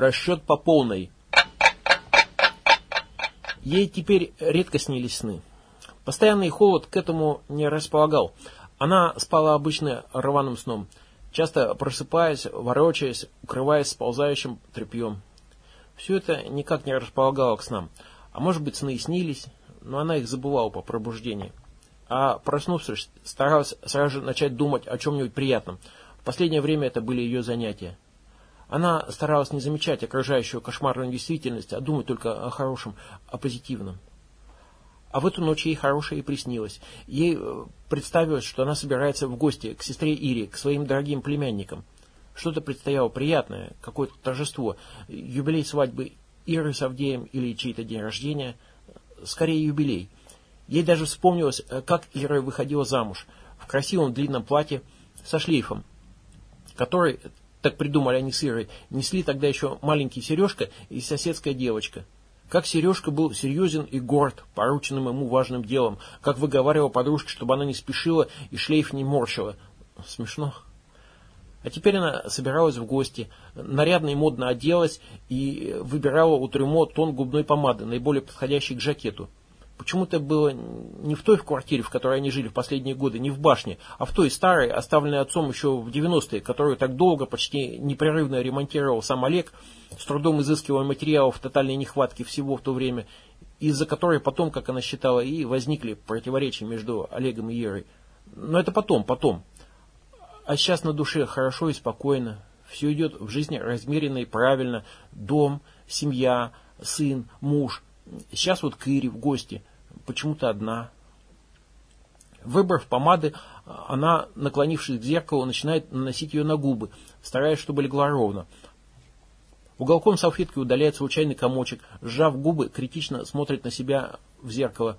Расчет по полной. Ей теперь редко снились сны. Постоянный холод к этому не располагал. Она спала обычно рваным сном, часто просыпаясь, ворочаясь, укрываясь сползающим тряпьем. Все это никак не располагало к снам. А может быть, сны и снились, но она их забывала по пробуждении. А проснувшись, старалась сразу же начать думать о чем-нибудь приятном. В последнее время это были ее занятия. Она старалась не замечать окружающую кошмарную действительность, а думать только о хорошем, о позитивном. А в эту ночь ей хорошее и приснилось. Ей э, представилось, что она собирается в гости к сестре Ире, к своим дорогим племянникам. Что-то предстояло приятное, какое-то торжество, юбилей свадьбы Иры с Авдеем или чей-то день рождения. Скорее юбилей. Ей даже вспомнилось, э, как Ира выходила замуж в красивом длинном платье со шлейфом, который, так придумали они с Ирой, несли тогда еще маленький Сережка и соседская девочка. Как Сережка был серьезен и горд порученным ему важным делом, как выговаривал подружке, чтобы она не спешила и шлейф не морщила. Смешно. А теперь она собиралась в гости, нарядно и модно оделась и выбирала у трюмо тон губной помады, наиболее подходящий к жакету. Почему-то было не в той в квартире, в которой они жили в последние годы, не в башне, а в той старой, оставленной отцом еще в 90-е, которую так долго, почти непрерывно ремонтировал сам Олег, с трудом изыскивая материалов тотальной нехватки всего в то время, из-за которой потом, как она считала, и возникли противоречия между Олегом и Ерой. Но это потом, потом. А сейчас на душе хорошо и спокойно. Все идет в жизни размеренно и правильно. Дом, семья, сын, муж. Сейчас вот к Ире в гости почему-то одна. Выбрав помады, она, наклонившись к зеркалу, начинает наносить ее на губы, стараясь, чтобы легла ровно. Уголком салфетки удаляет случайный комочек, сжав губы, критично смотрит на себя в зеркало.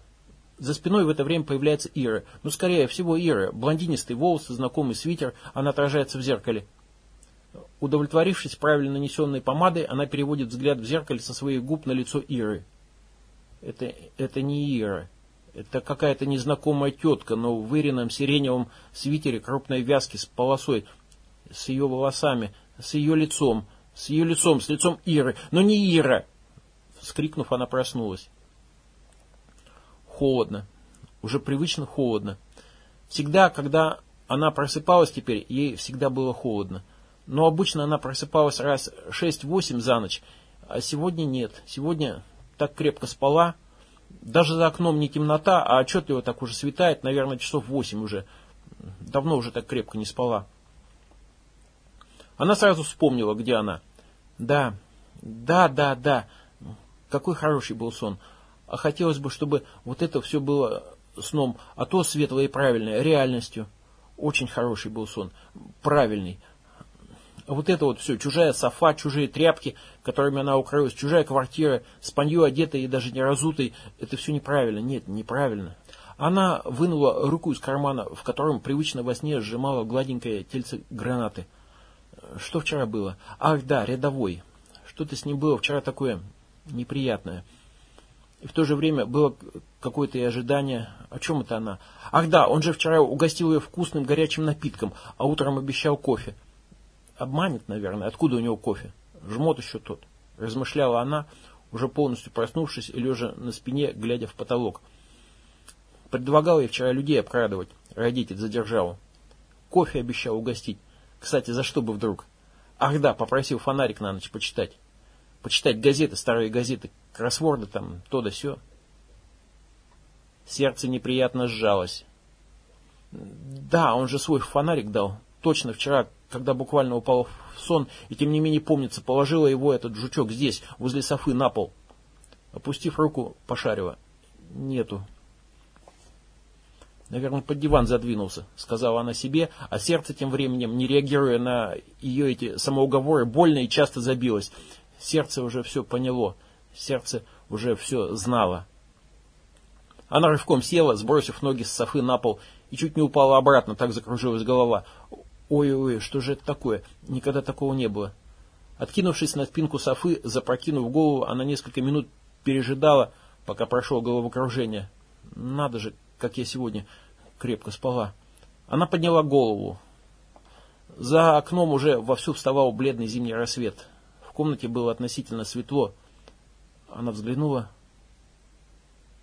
За спиной в это время появляется Ира. Ну, скорее всего, Ира. Блондинистый волосы, знакомый свитер, она отражается в зеркале. Удовлетворившись правильно нанесенной помадой, она переводит взгляд в зеркале со своих губ на лицо Иры. Это, это не Ира. Это какая-то незнакомая тетка, но в Ирином сиреневом свитере крупной вязки с полосой, с ее волосами, с ее лицом, с ее лицом, с лицом Иры. Но не Ира! Вскрикнув, она проснулась. Холодно. Уже привычно холодно. Всегда, когда она просыпалась теперь, ей всегда было холодно. Но обычно она просыпалась раз 6-8 за ночь, а сегодня нет. Сегодня так крепко спала. Даже за окном не темнота, а отчетливо так уже светает, наверное, часов восемь уже. Давно уже так крепко не спала. Она сразу вспомнила, где она. Да, да, да, да. Какой хороший был сон. А хотелось бы, чтобы вот это все было сном, а то светлое и правильное, реальностью. Очень хороший был сон. Правильный вот это вот все, чужая софа, чужие тряпки, которыми она укрылась, чужая квартира, спанью одетой и даже не разутой, это все неправильно. Нет, неправильно. Она вынула руку из кармана, в котором привычно во сне сжимала гладенькое тельце гранаты. Что вчера было? Ах, да, рядовой. Что-то с ним было вчера такое неприятное. И в то же время было какое-то и ожидание. О чем это она? Ах да, он же вчера угостил ее вкусным горячим напитком, а утром обещал кофе. Обманет, наверное. Откуда у него кофе? Жмот еще тот. Размышляла она, уже полностью проснувшись и лежа на спине, глядя в потолок. Предлагал ей вчера людей обкрадывать. Родитель задержал. Кофе обещал угостить. Кстати, за что бы вдруг? Ах да, попросил фонарик на ночь почитать. Почитать газеты, старые газеты, кроссворды там, то да сё. Сердце неприятно сжалось. Да, он же свой фонарик дал. Точно, вчера когда буквально упала в сон, и тем не менее помнится, положила его этот жучок здесь, возле софы, на пол. Опустив руку, пошарила. Нету. Наверное, под диван задвинулся, сказала она себе, а сердце тем временем, не реагируя на ее эти самоуговоры, больно и часто забилось. Сердце уже все поняло, сердце уже все знало. Она рывком села, сбросив ноги с софы на пол, и чуть не упала обратно, так закружилась голова. Ой-ой, что же это такое? Никогда такого не было. Откинувшись на спинку софы, запрокинув голову, она несколько минут пережидала, пока прошло головокружение. Надо же, как я сегодня крепко спала. Она подняла голову. За окном уже вовсю вставал бледный зимний рассвет. В комнате было относительно светло. Она взглянула.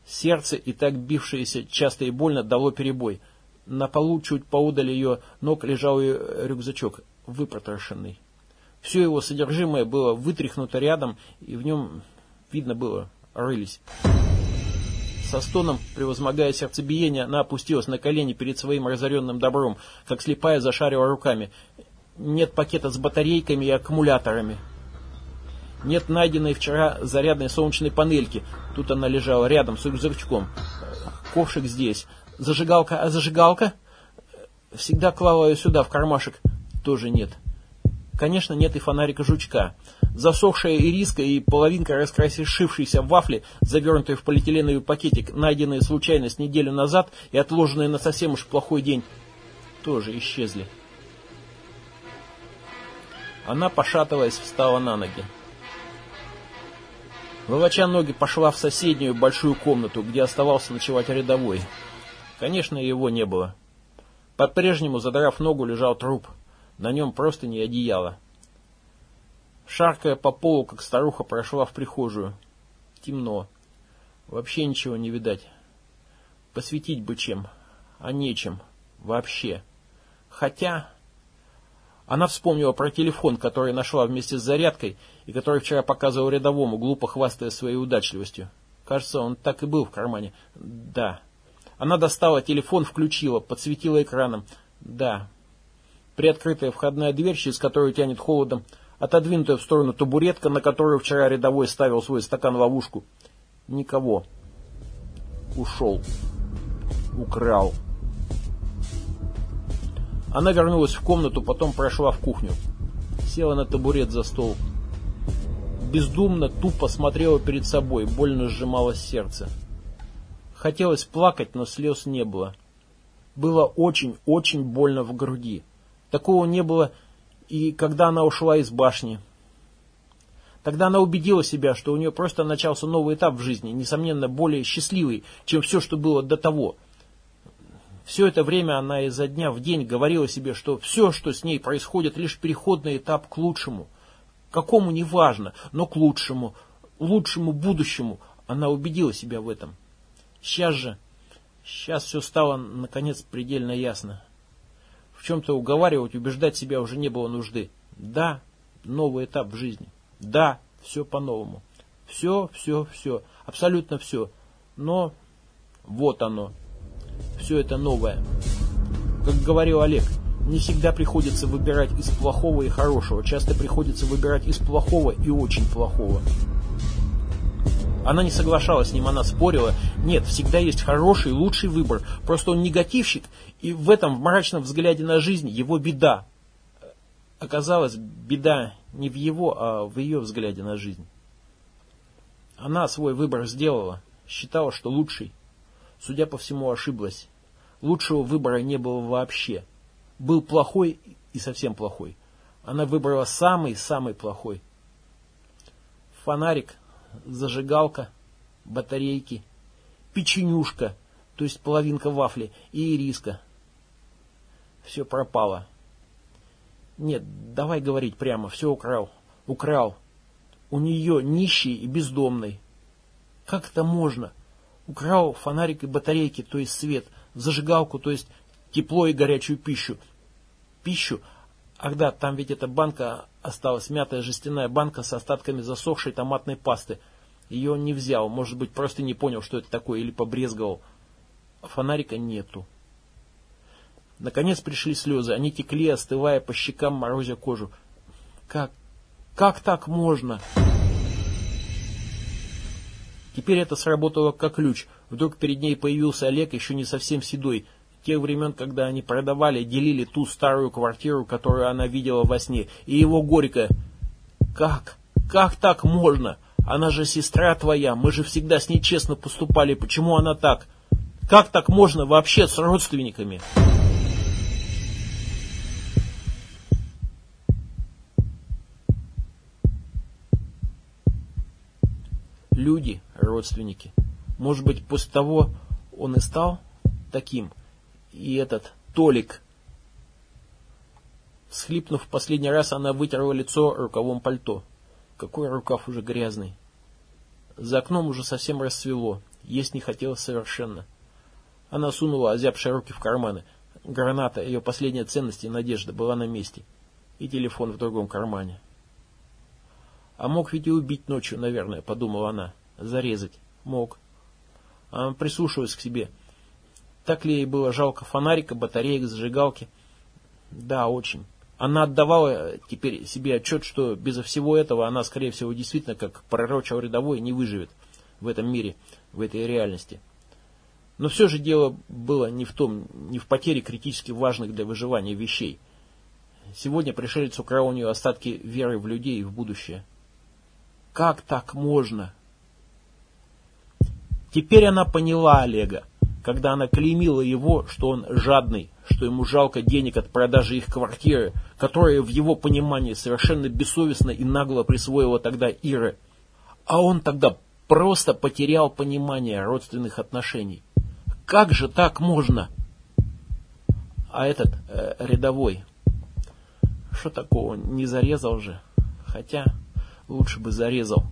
Сердце, и так бившееся часто и больно, дало перебой. На полу чуть поудали ее ног лежал ее рюкзачок, выпотрошенный. Все его содержимое было вытряхнуто рядом, и в нем, видно было, рылись. Со стоном, превозмогая сердцебиение, она опустилась на колени перед своим разоренным добром, как слепая зашарила руками. Нет пакета с батарейками и аккумуляторами. Нет найденной вчера зарядной солнечной панельки. Тут она лежала рядом с рюкзачком. Ковшик здесь. Зажигалка, а зажигалка? Всегда клала ее сюда, в кармашек. Тоже нет. Конечно, нет и фонарика жучка. Засохшая ириска и половинка раскрасившейся вафли, завернутые в полиэтиленовый пакетик, найденные случайно с неделю назад и отложенные на совсем уж плохой день, тоже исчезли. Она, пошатываясь, встала на ноги. Волоча ноги пошла в соседнюю большую комнату, где оставался ночевать рядовой. Конечно, его не было. По-прежнему, задрав ногу, лежал труп. На нем просто не одеяло. Шаркая по полу, как старуха, прошла в прихожую. Темно. Вообще ничего не видать. Посветить бы чем, а нечем. Вообще. Хотя... Она вспомнила про телефон, который нашла вместе с зарядкой, и который вчера показывал рядовому, глупо хвастая своей удачливостью. Кажется, он так и был в кармане. Да. Она достала телефон, включила, подсветила экраном. Да. Приоткрытая входная дверь, через которую тянет холодом, отодвинутая в сторону табуретка, на которую вчера рядовой ставил свой стакан-ловушку. Никого. Ушел. Украл. Она вернулась в комнату, потом прошла в кухню. Села на табурет за стол. Бездумно, тупо смотрела перед собой, больно сжималось сердце. Хотелось плакать, но слез не было. Было очень-очень больно в груди. Такого не было и когда она ушла из башни. Тогда она убедила себя, что у нее просто начался новый этап в жизни, несомненно, более счастливый, чем все, что было до того – все это время она изо дня в день говорила себе, что все, что с ней происходит, лишь переходный этап к лучшему. Какому не важно, но к лучшему, лучшему будущему. Она убедила себя в этом. Сейчас же, сейчас все стало, наконец, предельно ясно. В чем-то уговаривать, убеждать себя уже не было нужды. Да, новый этап в жизни. Да, все по-новому. Все, все, все. Абсолютно все. Но вот оно все это новое. Как говорил Олег, не всегда приходится выбирать из плохого и хорошего, часто приходится выбирать из плохого и очень плохого. Она не соглашалась с ним, она спорила. Нет, всегда есть хороший, лучший выбор. Просто он негативщик, и в этом в мрачном взгляде на жизнь его беда. Оказалось, беда не в его, а в ее взгляде на жизнь. Она свой выбор сделала, считала, что лучший судя по всему, ошиблась. Лучшего выбора не было вообще. Был плохой и совсем плохой. Она выбрала самый-самый плохой. Фонарик, зажигалка, батарейки, печенюшка, то есть половинка вафли, и ириска. Все пропало. Нет, давай говорить прямо, все украл. Украл. У нее нищий и бездомный. Как это можно? Украл фонарик и батарейки, то есть свет, зажигалку, то есть тепло и горячую пищу. Пищу, ах да, там ведь эта банка осталась, мятая жестяная банка с остатками засохшей томатной пасты. Ее он не взял, может быть, просто не понял, что это такое, или побрезговал. фонарика нету. Наконец пришли слезы, они текли, остывая по щекам, морозя кожу. Как, как так можно? Теперь это сработало как ключ. Вдруг перед ней появился Олег, еще не совсем седой. Тех времен, когда они продавали, делили ту старую квартиру, которую она видела во сне. И его горько. Как? Как так можно? Она же сестра твоя, мы же всегда с ней честно поступали. Почему она так? Как так можно вообще с родственниками? Люди, родственники. Может быть, после того он и стал таким. И этот Толик. Схлипнув в последний раз, она вытерла лицо рукавом пальто. какой рукав уже грязный. За окном уже совсем рассвело, есть не хотелось совершенно. Она сунула озябшие руки в карманы. Граната, ее последняя ценность и надежда, была на месте. И телефон в другом кармане. А мог ведь и убить ночью, наверное, подумала она. Зарезать. Мог. Она прислушивалась к себе. Так ли ей было жалко фонарика, батареек, зажигалки? Да, очень. Она отдавала теперь себе отчет, что без всего этого она, скорее всего, действительно, как пророчил рядовой, не выживет в этом мире, в этой реальности. Но все же дело было не в том, не в потере критически важных для выживания вещей. Сегодня пришелец украл у нее остатки веры в людей и в будущее. Как так можно? Теперь она поняла Олега, когда она клеймила его, что он жадный, что ему жалко денег от продажи их квартиры, которая в его понимании совершенно бессовестно и нагло присвоила тогда Ира. А он тогда просто потерял понимание родственных отношений. Как же так можно? А этот э, рядовой, что такого, не зарезал же? Хотя, лучше бы зарезал.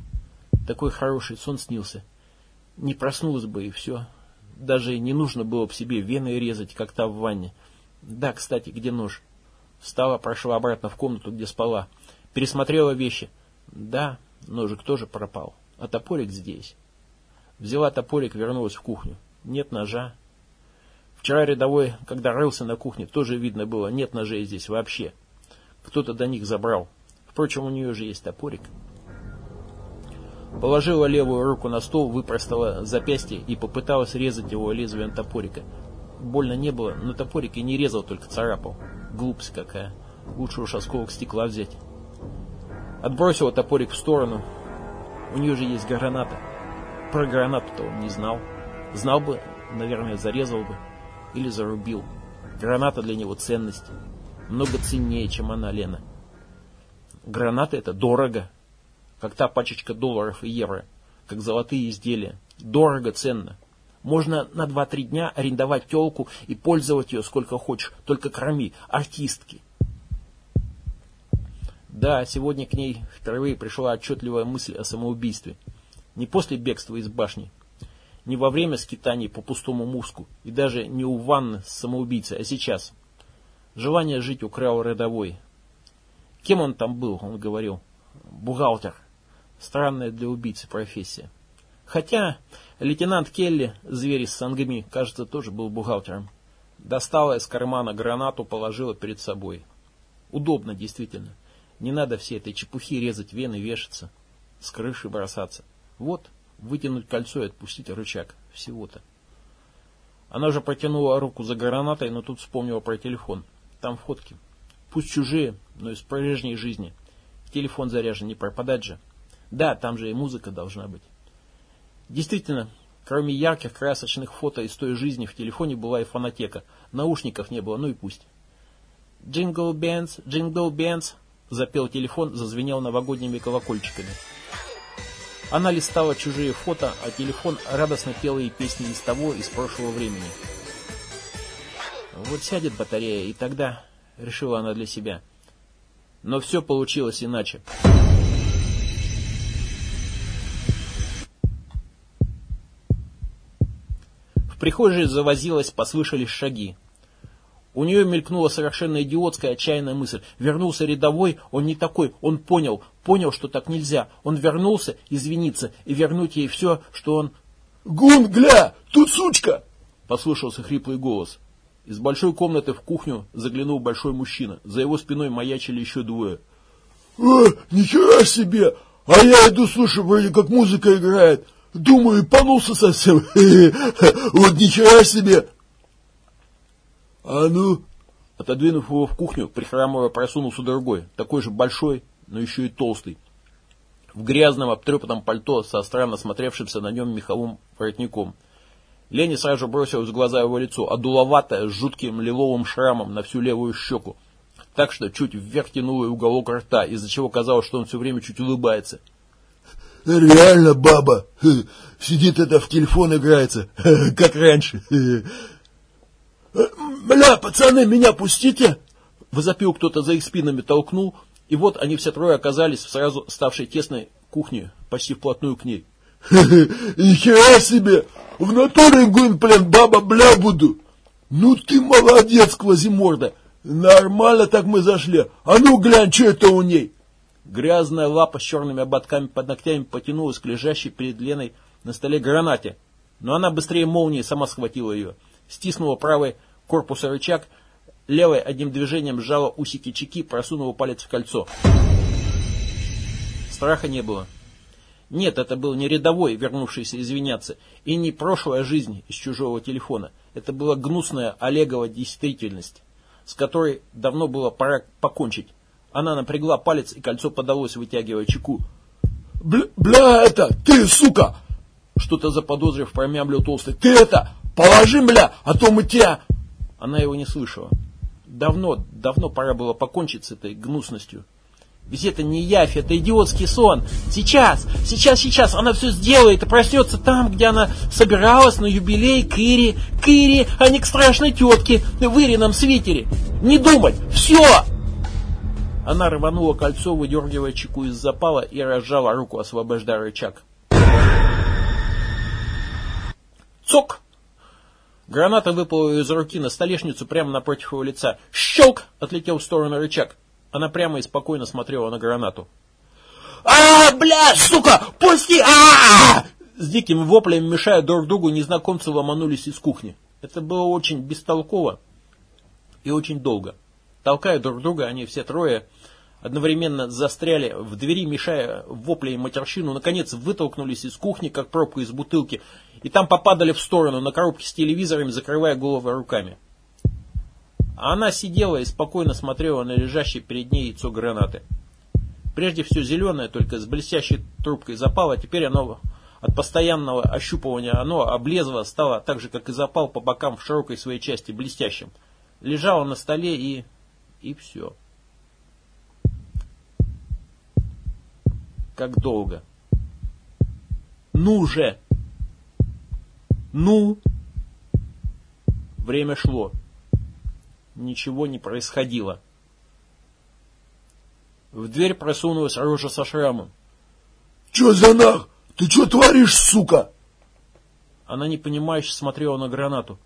Такой хороший сон снился. Не проснулась бы и все. Даже не нужно было бы себе вены резать, как та в ванне. Да, кстати, где нож? Встала, прошла обратно в комнату, где спала. Пересмотрела вещи. Да, ножик тоже пропал. А топорик здесь. Взяла топорик, вернулась в кухню. Нет ножа. Вчера рядовой, когда рылся на кухне, тоже видно было, нет ножей здесь вообще. Кто-то до них забрал. Впрочем, у нее же есть топорик. Положила левую руку на стол, выпростала запястье и попыталась резать его лезвием топорика. Больно не было, но топорик и не резал, только царапал. Глупость какая. Лучше уж осколок стекла взять. Отбросила топорик в сторону. У нее же есть граната. Про гранату-то он не знал. Знал бы, наверное, зарезал бы. Или зарубил. Граната для него ценность. Много ценнее, чем она, Лена. Граната это дорого. Как та пачечка долларов и евро. Как золотые изделия. Дорого, ценно. Можно на 2-3 дня арендовать телку и пользовать ее сколько хочешь. Только кроми. Артистки. Да, сегодня к ней впервые пришла отчетливая мысль о самоубийстве. Не после бегства из башни, не во время скитаний по пустому муску, и даже не у ванны с самоубийцей, а сейчас. Желание жить украл рядовой. Кем он там был, он говорил? Бухгалтер. Странная для убийцы профессия. Хотя лейтенант Келли, зверь из Сангми, кажется, тоже был бухгалтером. Достала из кармана гранату, положила перед собой. Удобно, действительно. Не надо всей этой чепухи резать вены, вешаться, с крыши бросаться. Вот, вытянуть кольцо и отпустить рычаг. Всего-то. Она же протянула руку за гранатой, но тут вспомнила про телефон. Там фотки. Пусть чужие, но из прежней жизни. Телефон заряжен, не пропадать же. Да, там же и музыка должна быть. Действительно, кроме ярких красочных фото из той жизни, в телефоне была и фонотека. Наушников не было, ну и пусть. «Jingle Bells, Jingle Bells», запел телефон, зазвенел новогодними колокольчиками. Она листала чужие фото, а телефон радостно пел ей песни из того, из прошлого времени. Вот сядет батарея, и тогда, решила она для себя. Но все получилось иначе. Прихожей завозилась, послышались шаги. У нее мелькнула совершенно идиотская, отчаянная мысль. Вернулся рядовой, он не такой, он понял, понял, что так нельзя. Он вернулся, извиниться и вернуть ей все, что он... «Гун, гля, тут сучка!» Послышался хриплый голос. Из большой комнаты в кухню заглянул большой мужчина. За его спиной маячили еще двое. «Э, нихера себе! А я иду, слушаю, вроде как музыка играет. Думаю, панулся совсем. Вот нихера себе!» «А ну!» Отодвинув его в кухню, прихрамывая, просунулся другой, такой же большой, но еще и толстый. В грязном обтрепанном пальто со странно смотревшимся на нем меховым воротником. Лене сразу бросилось в глаза его лицо, одуловатое, с жутким лиловым шрамом на всю левую щеку. Так что чуть вверх тянуло уголок рта, из-за чего казалось, что он все время чуть улыбается. «Реально баба! Сидит это в телефон играется, как раньше!» «Бля, пацаны, меня пустите!» Возопил кто-то за их спинами, толкнул. И вот они все трое оказались в сразу ставшей тесной кухне, почти вплотную к ней. Нихера себе! В натуре, гун, блин, баба бля буду. Ну ты молодец, Квазиморда. Нормально так мы зашли. А ну глянь, что это у ней? Грязная лапа с черными ободками под ногтями потянулась к лежащей перед Леной на столе гранате. Но она быстрее молнии сама схватила ее. Стиснула правый корпус рычаг, левой одним движением сжала усики чеки, просунула палец в кольцо. Страха не было. Нет, это был не рядовой, вернувшийся извиняться, и не прошлая жизнь из чужого телефона. Это была гнусная Олегова действительность, с которой давно было пора покончить. Она напрягла палец, и кольцо подалось, вытягивая чеку. Бля, бля это, ты, сука! Что-то заподозрив, промямлил толстый. Ты это, положи, бля, а то мы тебя... Она его не слышала. Давно, давно пора было покончить с этой гнусностью. Ведь это не явь, это идиотский сон. Сейчас, сейчас, сейчас она все сделает и проснется там, где она собиралась на юбилей к Ире, к Ире, а не к страшной тетке в Ирином свитере. Не думать, все! Она рванула кольцо, выдергивая чеку из запала и разжала руку, освобождая рычаг. Цок! Граната выпала из руки на столешницу прямо напротив его лица. Щелк! Отлетел в сторону рычаг. Она прямо и спокойно смотрела на гранату. а, бля, сука, пусти! а, С диким воплем, мешая друг другу, незнакомцы ломанулись из кухни. Это было очень бестолково и очень долго. Толкая друг друга, они все трое одновременно застряли в двери, мешая вопли и матерщину, наконец вытолкнулись из кухни, как пробка из бутылки, и там попадали в сторону на коробки с телевизорами, закрывая головы руками. А она сидела и спокойно смотрела на лежащее перед ней яйцо гранаты. Прежде все зеленое, только с блестящей трубкой запала, а теперь оно от постоянного ощупывания оно облезло, стало так же, как и запал по бокам в широкой своей части блестящим. Лежало на столе и... и все. Как долго? Ну же! Ну! Время шло ничего не происходило. В дверь просунулась рожа со шрамом. «Че за нах? Ты что творишь, сука?» Она непонимающе смотрела на гранату.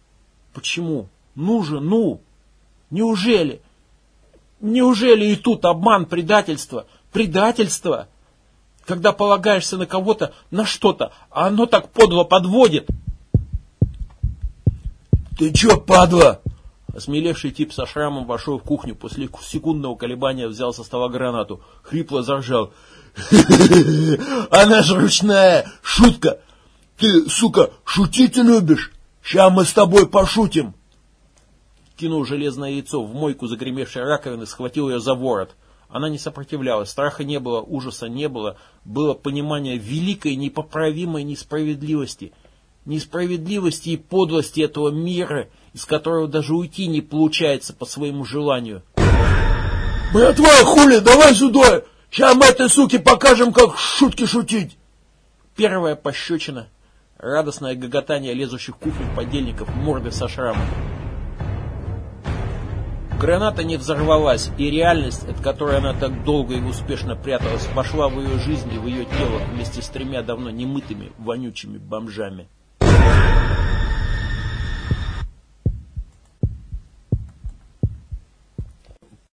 «Почему? Ну же, ну! Неужели? Неужели и тут обман, предательство? Предательство? Когда полагаешься на кого-то, на что-то, а оно так подло подводит!» «Ты че, падла?» Осмелевший тип со шрамом вошел в кухню, после секундного колебания взял со стола гранату, хрипло заржал. Она ж ручная, шутка. Ты, сука, шутить любишь? Ща мы с тобой пошутим. Кинул железное яйцо в мойку загремевшей раковины, схватил ее за ворот. Она не сопротивлялась, страха не было, ужаса не было, было понимание великой непоправимой несправедливости. Несправедливости и подлости этого мира – из которого даже уйти не получается по своему желанию. «Братва, хули, давай сюда! Сейчас мы этой суке покажем, как шутки шутить!» Первая пощечина, радостное гоготание лезущих кухню подельников, морды со шрамом. Граната не взорвалась, и реальность, от которой она так долго и успешно пряталась, пошла в ее жизнь и в ее тело вместе с тремя давно немытыми, вонючими бомжами.